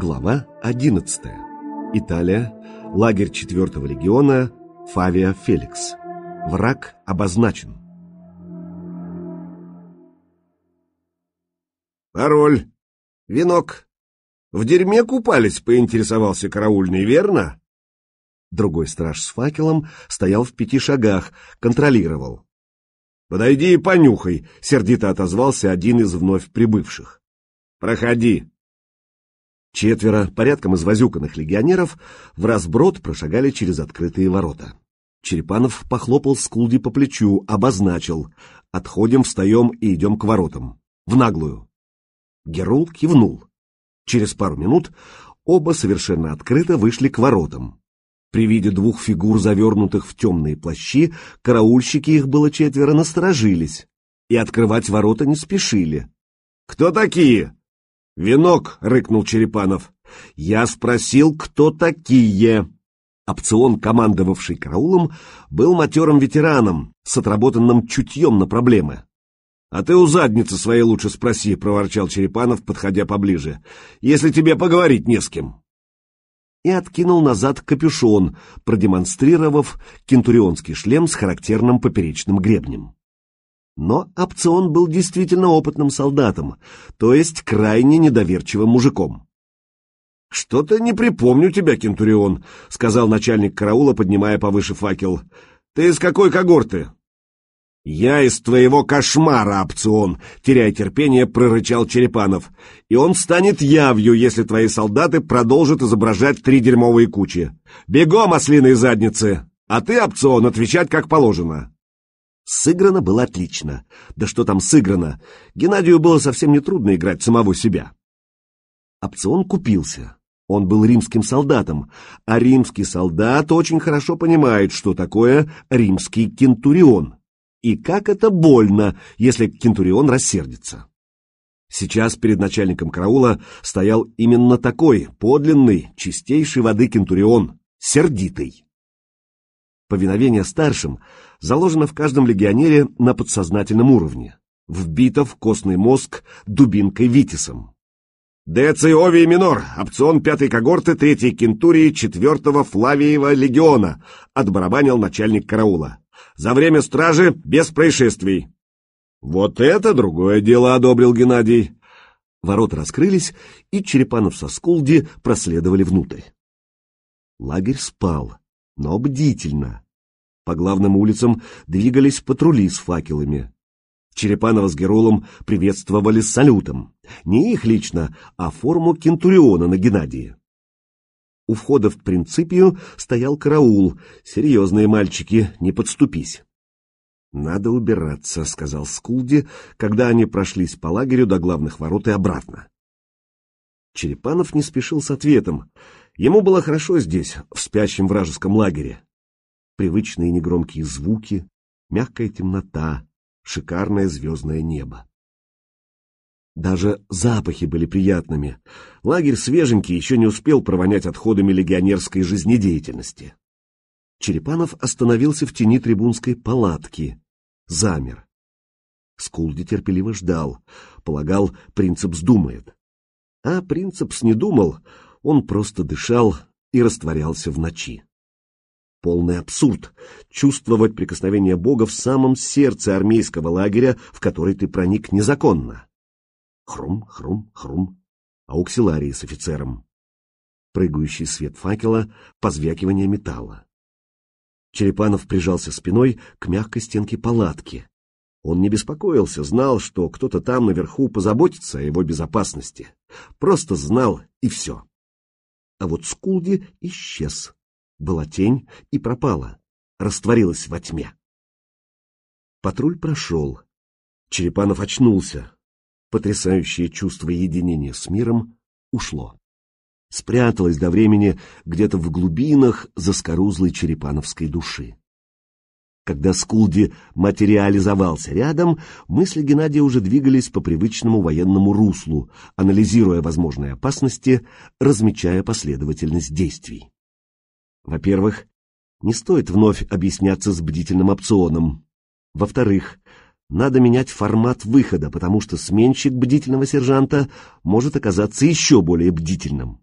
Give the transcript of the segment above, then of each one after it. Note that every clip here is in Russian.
Глава 11. Италия. Лагерь 4-го легиона. Фавия Феликс. Враг обозначен. Пароль. Венок. В дерьме купались, поинтересовался караульный, верно? Другой страж с факелом стоял в пяти шагах, контролировал. «Подойди и понюхай», — сердито отозвался один из вновь прибывших. «Проходи». Четверо, порядком извозюканных легионеров, в разброд прошагали через открытые ворота. Черепанов похлопал Скулди по плечу, обозначил. «Отходим, встаем и идем к воротам. В наглую». Герул кивнул. Через пару минут оба совершенно открыто вышли к воротам. При виде двух фигур, завернутых в темные плащи, караульщики, их было четверо, насторожились и открывать ворота не спешили. «Кто такие?» «Венок!» — рыкнул Черепанов. «Я спросил, кто такие?» Опцион, командовавший караулом, был матерым ветераном с отработанным чутьем на проблемы. «А ты у задницы своей лучше спроси», — проворчал Черепанов, подходя поближе, — «если тебе поговорить не с кем» и откинул назад капюшон, продемонстрировав кентурионский шлем с характерным поперечным гребнем. Но опцион был действительно опытным солдатом, то есть крайне недоверчивым мужиком. «Что-то не припомню тебя, Кентурион», — сказал начальник караула, поднимая повыше факел. «Ты из какой когорты?» «Я из твоего кошмара, опцион!» — теряя терпение, прорычал Черепанов. «И он станет явью, если твои солдаты продолжат изображать три дерьмовые кучи. Бегом, ослиные задницы! А ты, опцион, отвечать как положено!» Сыграно было отлично. Да что там сыграно? Геннадию было совсем нетрудно играть самого себя. Опцион купился. Он был римским солдатом, а римский солдат очень хорошо понимает, что такое римский кентурион. И как это больно, если Кентурион рассердится. Сейчас перед начальником караула стоял именно такой, подлинный, чистейшей воды Кентурион, сердитый. Повиновение старшим заложено в каждом легионере на подсознательном уровне, вбито в костный мозг дубинкой Витисом. Деций Овий Минор, опцион пятой когорты третьей кентурии четвертого Флавиева легиона, отбарабанил начальник караула. За время стражи без происшествий. Вот это другое дело, одобрил Геннадий. Ворота раскрылись, и Черепанов со Скулди проследовали внутрь. Лагерь спал, но бдительно. По главным улицам двигались патрули с факелами. Черепанова с Герулом приветствовали салютом. Не их лично, а форму кентуриона на Геннадии. У входа в принципию стоял караул. Серьезные мальчики, не подступись. «Надо убираться», — сказал Скулди, когда они прошлись по лагерю до главных ворот и обратно. Черепанов не спешил с ответом. Ему было хорошо здесь, в спящем вражеском лагере. Привычные негромкие звуки, мягкая темнота, шикарное звездное небо. Даже запахи были приятными. Лагерь свеженький, еще не успел провонять отходами легионерской жизнедеятельности. Черепанов остановился в тени трибунской палатки. Замер. Скулди терпеливо ждал. Полагал, принцепс думает. А принцепс не думал, он просто дышал и растворялся в ночи. Полный абсурд — чувствовать прикосновение Бога в самом сердце армейского лагеря, в который ты проник незаконно. Хрум, хрум, хрум. Ауксиларии с офицером. Прыгающий свет факела, позвякивание металла. Черепанов прижался спиной к мягкой стенке палатки. Он не беспокоился, знал, что кто-то там наверху позаботится о его безопасности. Просто знал, и все. А вот Скулди исчез. Была тень и пропала, растворилась во тьме. Патруль прошел. Черепанов очнулся потрясающее чувство единения с миром ушло. Спряталось до времени где-то в глубинах заскорузлой черепановской души. Когда Скулди материализовался рядом, мысли Геннадия уже двигались по привычному военному руслу, анализируя возможные опасности, размечая последовательность действий. Во-первых, не стоит вновь объясняться с бдительным опционом. Во-вторых, надо менять формат выхода, потому что сменщик бдительного сержанта может оказаться еще более бдительным.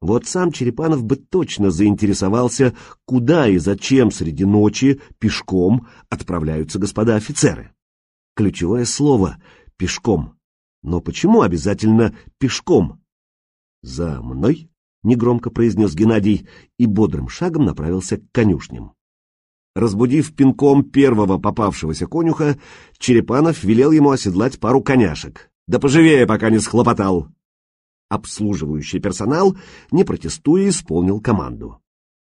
Вот сам Черепанов бы точно заинтересовался, куда и зачем среди ночи пешком отправляются господа офицеры. Ключевое слово — пешком. Но почему обязательно пешком? «За мной?» — негромко произнес Геннадий и бодрым шагом направился к конюшням. Разбудив пинком первого попавшегося конюха, Черепанов велел ему оседлать пару коняшек. Да поживее, пока не схлопотал. Обслуживающий персонал, не протестуя, исполнил команду.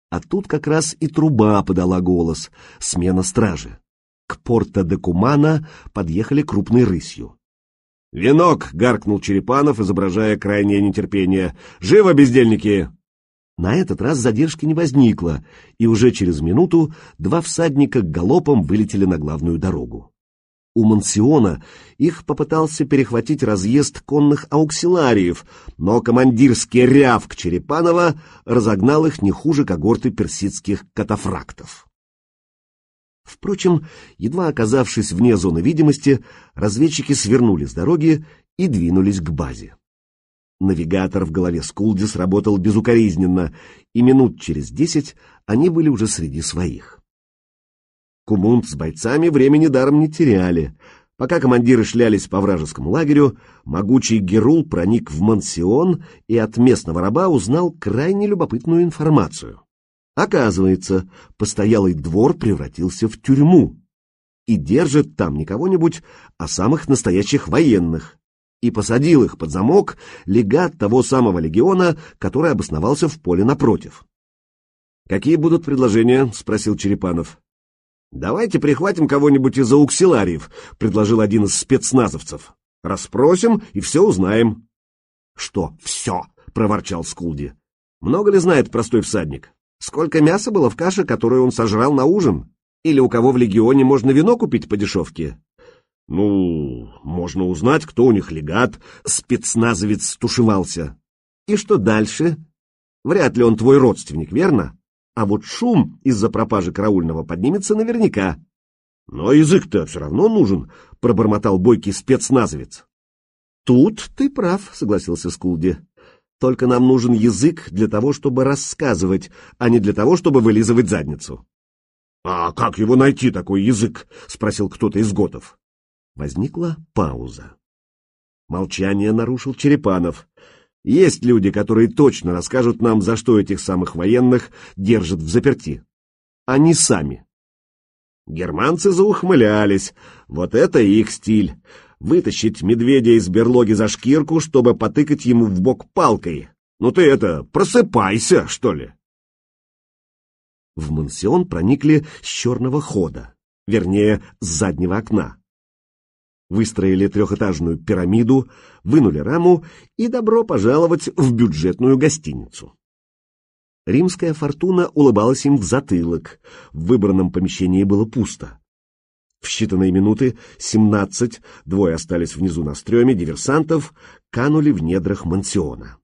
А тут как раз и труба подала голос, смена стражи. К порта де Кумана подъехали крупной рысью. «Венок!» — гаркнул Черепанов, изображая крайнее нетерпение. «Живо, бездельники!» На этот раз задержки не возникло, и уже через минуту два всадника галопом вылетели на главную дорогу. У Мансиона их попытался перехватить разъезд конных ауксилариев, но командирский рявк Черепанова разогнал их не хуже когорты персидских катафрактов. Впрочем, едва оказавшись вне зоны видимости, разведчики свернули с дороги и двинулись к базе. Навигатор в голове Скулди сработал безукоризненно, и минут через десять они были уже среди своих. Кумунт с бойцами времени даром не теряли. Пока командиры шлялись по вражескому лагерю, могучий Герул проник в мансион и от местного раба узнал крайне любопытную информацию. Оказывается, постоялый двор превратился в тюрьму и держит там не кого-нибудь, а самых настоящих военных, и посадил их под замок легат того самого легиона, который обосновался в поле напротив. «Какие будут предложения?» — спросил Черепанов. «Давайте прихватим кого-нибудь из ауксилариев», — предложил один из спецназовцев. «Расспросим и все узнаем». «Что все?» — проворчал Скулди. «Много ли знает простой всадник? Сколько мяса было в каше, которую он сожрал на ужин? Или у кого в легионе можно вино купить по дешевке?» «Ну, можно узнать, кто у них легат», — спецназовец стушевался. «И что дальше? Вряд ли он твой родственник, верно?» А вот шум из-за пропажи караульного поднимется наверняка. Но язык-то все равно нужен, — пробормотал бойкий спецназовец. Тут ты прав, — согласился Скулди. Только нам нужен язык для того, чтобы рассказывать, а не для того, чтобы вылизывать задницу. — А как его найти, такой язык? — спросил кто-то из готов. Возникла пауза. Молчание нарушил Черепанов. Есть люди, которые точно расскажут нам, за что этих самых военных держат в заперти. Они сами. Германцы заухмылялись. Вот это их стиль. Вытащить медведя из берлоги за шкирку, чтобы потыкать ему в бок палкой. Ну ты это, просыпайся, что ли. В мансион проникли с черного хода, вернее, с заднего окна выстроили трехэтажную пирамиду, вынули раму и добро пожаловать в бюджетную гостиницу. Римская фортуна улыбалась им в затылок, в выбранном помещении было пусто. В считанные минуты семнадцать, двое остались внизу на стреме, диверсантов канули в недрах мансиона.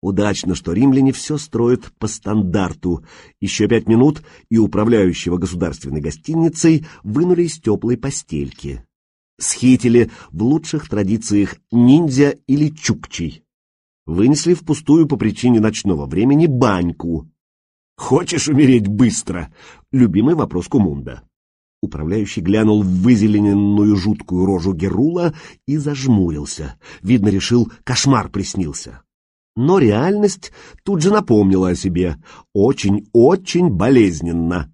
Удачно, что римляне все строят по стандарту. Еще пять минут, и управляющего государственной гостиницей вынули из теплой постельки схитили в лучших традициях ниндзя или чукчей. Вынесли впустую по причине ночного времени баньку. «Хочешь умереть быстро?» — любимый вопрос Кумунда. Управляющий глянул в вызелененную жуткую рожу Герула и зажмурился. Видно, решил, кошмар приснился. Но реальность тут же напомнила о себе. Очень-очень болезненно.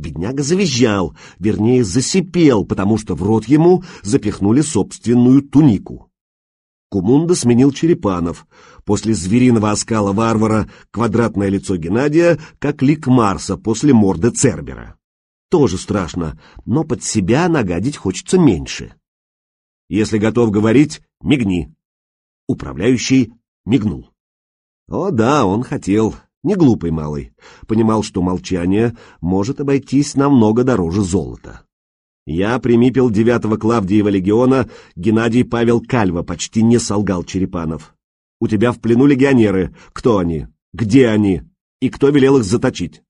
Бедняга завизжал, вернее, засипел, потому что в рот ему запихнули собственную тунику. Кумунда сменил Черепанов. После звериного оскала варвара квадратное лицо Геннадия, как лик Марса после морды Цербера. Тоже страшно, но под себя нагадить хочется меньше. Если готов говорить, мигни. Управляющий мигнул. О да, он хотел. Не глупый малый, понимал, что молчание может обойтись намного дороже золота. Я примипел девятого Клавдиева легиона, Геннадий Павел Кальва, почти не солгал Черепанов. У тебя в плену легионеры. Кто они? Где они? И кто велел их заточить?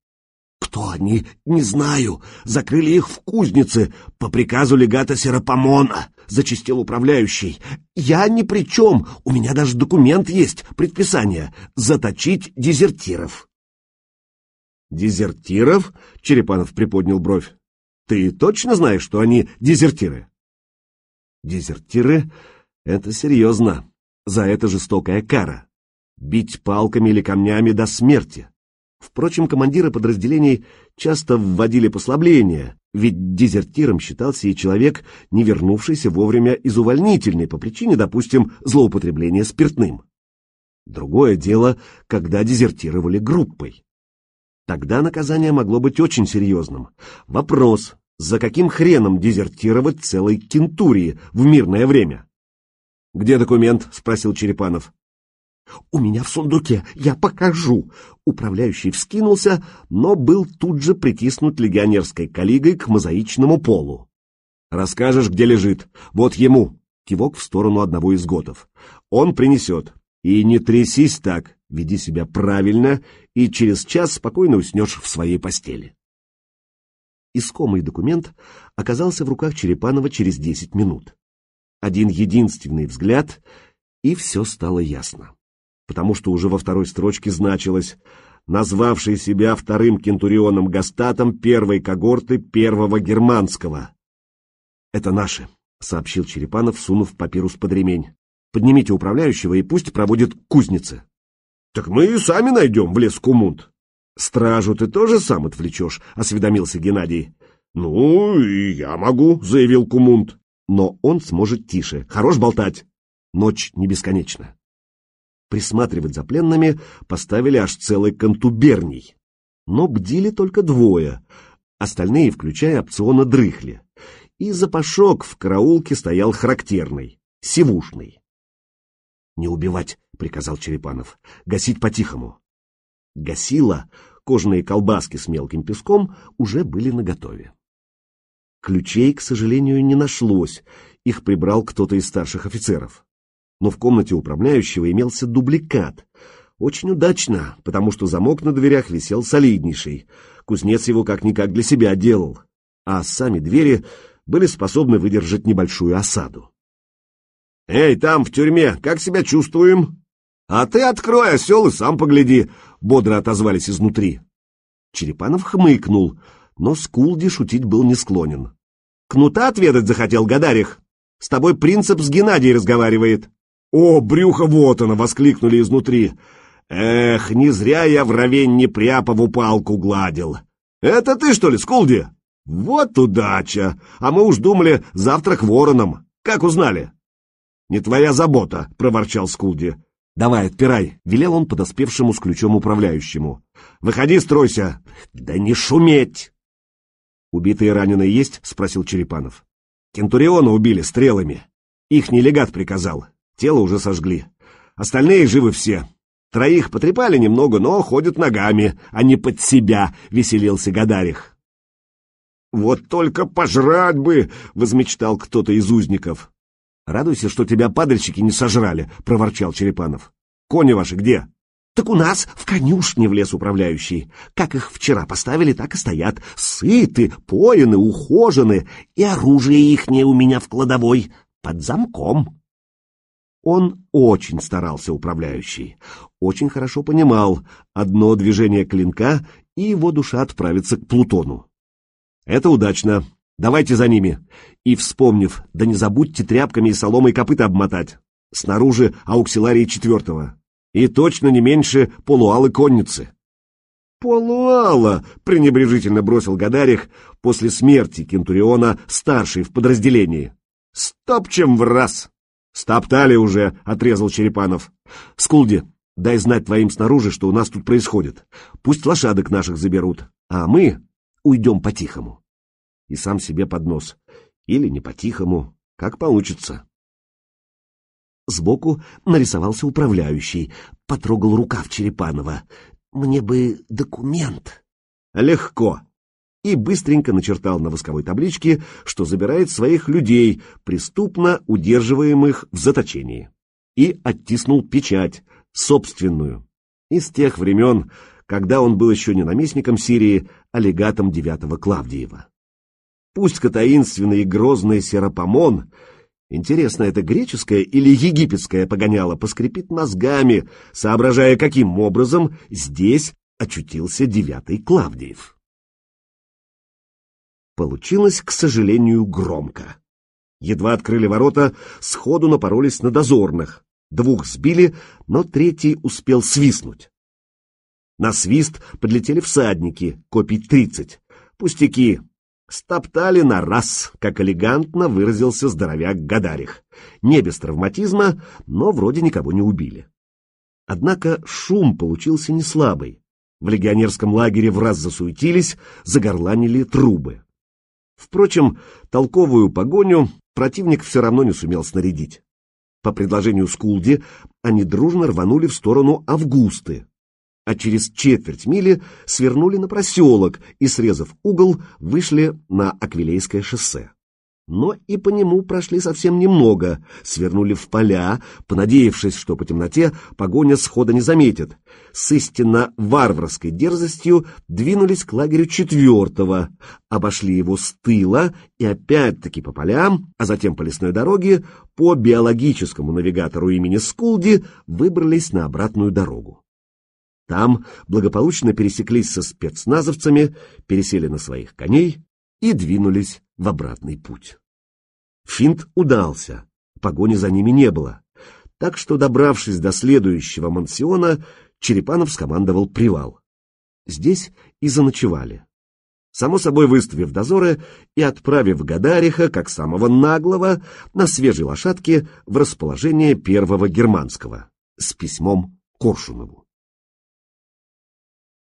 Кто они, не знаю. Закрыли их в кузнице по приказу легата Серапамона, зачистил управляющий. Я ни при чем, у меня даже документ есть, предписание — заточить дезертиров. Дезертиров? Черепанов приподнял бровь. Ты точно знаешь, что они дезертиры? Дезертиры — это серьезно. За это жестокая кара. Бить палками или камнями до смерти. Впрочем, командиры подразделений часто вводили послабления, ведь дезертиром считался и человек, не вернувшийся вовремя из увольнительной по причине, допустим, злоупотребления спиртным. Другое дело, когда дезертировали группой. Тогда наказание могло быть очень серьезным. Вопрос, за каким хреном дезертировать целой кентурии в мирное время? «Где документ?» — спросил Черепанов. «У меня в сундуке, я покажу!» Управляющий вскинулся, но был тут же притиснут легионерской коллегой к мозаичному полу. «Расскажешь, где лежит? Вот ему!» Кивок в сторону одного из готов. «Он принесет. И не трясись так, веди себя правильно, и через час спокойно уснешь в своей постели». Искомый документ оказался в руках Черепанова через десять минут. Один единственный взгляд, и все стало ясно потому что уже во второй строчке значилось «назвавший себя вторым кентурионом Гастатом первой когорты первого германского». «Это наши», — сообщил Черепанов, сунув папирус под ремень. «Поднимите управляющего и пусть проводит кузницы». «Так мы и сами найдем в лес Кумунт». «Стражу ты тоже сам отвлечешь?» — осведомился Геннадий. «Ну, и я могу», — заявил Кумунт. «Но он сможет тише. Хорош болтать. Ночь не бесконечна» присматривать за пленными поставили аж целый контуберний. Но бдили только двое, остальные, включая опциона, дрыхли. И запашок в караулке стоял характерный, сивушный. «Не убивать», — приказал Черепанов, — «гасить по-тихому». Гасила, кожаные колбаски с мелким песком уже были наготове. Ключей, к сожалению, не нашлось, их прибрал кто-то из старших офицеров но в комнате управляющего имелся дубликат. Очень удачно, потому что замок на дверях висел солиднейший. Кузнец его как-никак для себя делал. А сами двери были способны выдержать небольшую осаду. «Эй, там, в тюрьме, как себя чувствуем?» «А ты открой, осел, и сам погляди!» — бодро отозвались изнутри. Черепанов хмыкнул, но Скулди шутить был не склонен. «Кнута отведать захотел, Гадарих? С тобой принцип с Геннадием разговаривает». «О, брюхо вот оно!» — воскликнули изнутри. «Эх, не зря я в ровенне Пряпову палку гладил. Это ты, что ли, Скулди? Вот удача! А мы уж думали, завтра к воронам. Как узнали?» «Не твоя забота», — проворчал Скулди. «Давай, отпирай», — велел он подоспевшему с ключом управляющему. «Выходи, стройся!» «Да не шуметь!» «Убитые раненые есть?» — спросил Черепанов. «Кентуриона убили стрелами. Их нелегат приказал. Тело уже сожгли. Остальные живы все. Троих потрепали немного, но ходят ногами, а не под себя, — веселился Гадарих. «Вот только пожрать бы!» — возмечтал кто-то из узников. «Радуйся, что тебя падальщики не сожрали», — проворчал Черепанов. «Кони ваши где?» «Так у нас в конюшне в лес управляющий. Как их вчера поставили, так и стоят. Сыты, поины, ухожены, и оружие ихнее у меня в кладовой, под замком». Он очень старался, управляющий, очень хорошо понимал одно движение клинка, и его душа отправится к Плутону. «Это удачно. Давайте за ними. И, вспомнив, да не забудьте тряпками и соломой копыта обмотать. Снаружи ауксиларии четвертого. И точно не меньше полуалы конницы». «Полуала!» — пренебрежительно бросил Гадарих после смерти Кентуриона, старший в подразделении. «Стопчем в раз!» «Стоптали уже!» — отрезал Черепанов. «Скулди, дай знать твоим снаружи, что у нас тут происходит. Пусть лошадок наших заберут, а мы уйдем по-тихому». И сам себе под нос. Или не по-тихому, как получится. Сбоку нарисовался управляющий, потрогал рукав Черепанова. «Мне бы документ». «Легко», и быстренько начертал на восковой табличке, что забирает своих людей, преступно удерживаемых в заточении. И оттиснул печать, собственную. Из тех времен, когда он был еще не наместником Сирии, аллегатом девятого Клавдиева. Пусть-ка таинственный и грозный Серапомон, интересно, это греческое или египетское погоняло, поскрипит мозгами, соображая, каким образом здесь очутился девятый Клавдиев. Получилось, к сожалению, громко. Едва открыли ворота, сходу напоролись на дозорных. Двух сбили, но третий успел свистнуть. На свист подлетели всадники, копий тридцать. Пустяки. Стоптали на раз, как элегантно выразился здоровяк Гадарих. Не без травматизма, но вроде никого не убили. Однако шум получился не слабый. В легионерском лагере в раз засуетились, загорланили трубы. Впрочем, толковую погоню противник все равно не сумел снарядить. По предложению Скулди они дружно рванули в сторону Августы, а через четверть мили свернули на проселок и, срезав угол, вышли на Аквилейское шоссе но и по нему прошли совсем немного, свернули в поля, понадеявшись, что по темноте погоня схода не заметит. С истинно варварской дерзостью двинулись к лагерю четвертого, обошли его с тыла и опять-таки по полям, а затем по лесной дороге, по биологическому навигатору имени Скулди выбрались на обратную дорогу. Там благополучно пересеклись со спецназовцами, пересели на своих коней и двинулись в обратный путь. Финт удался, погони за ними не было, так что, добравшись до следующего мансиона, Черепанов скомандовал привал. Здесь и заночевали. Само собой выставив дозоры и отправив Гадариха, как самого наглого, на свежей лошадке в расположение первого германского с письмом Коршунову.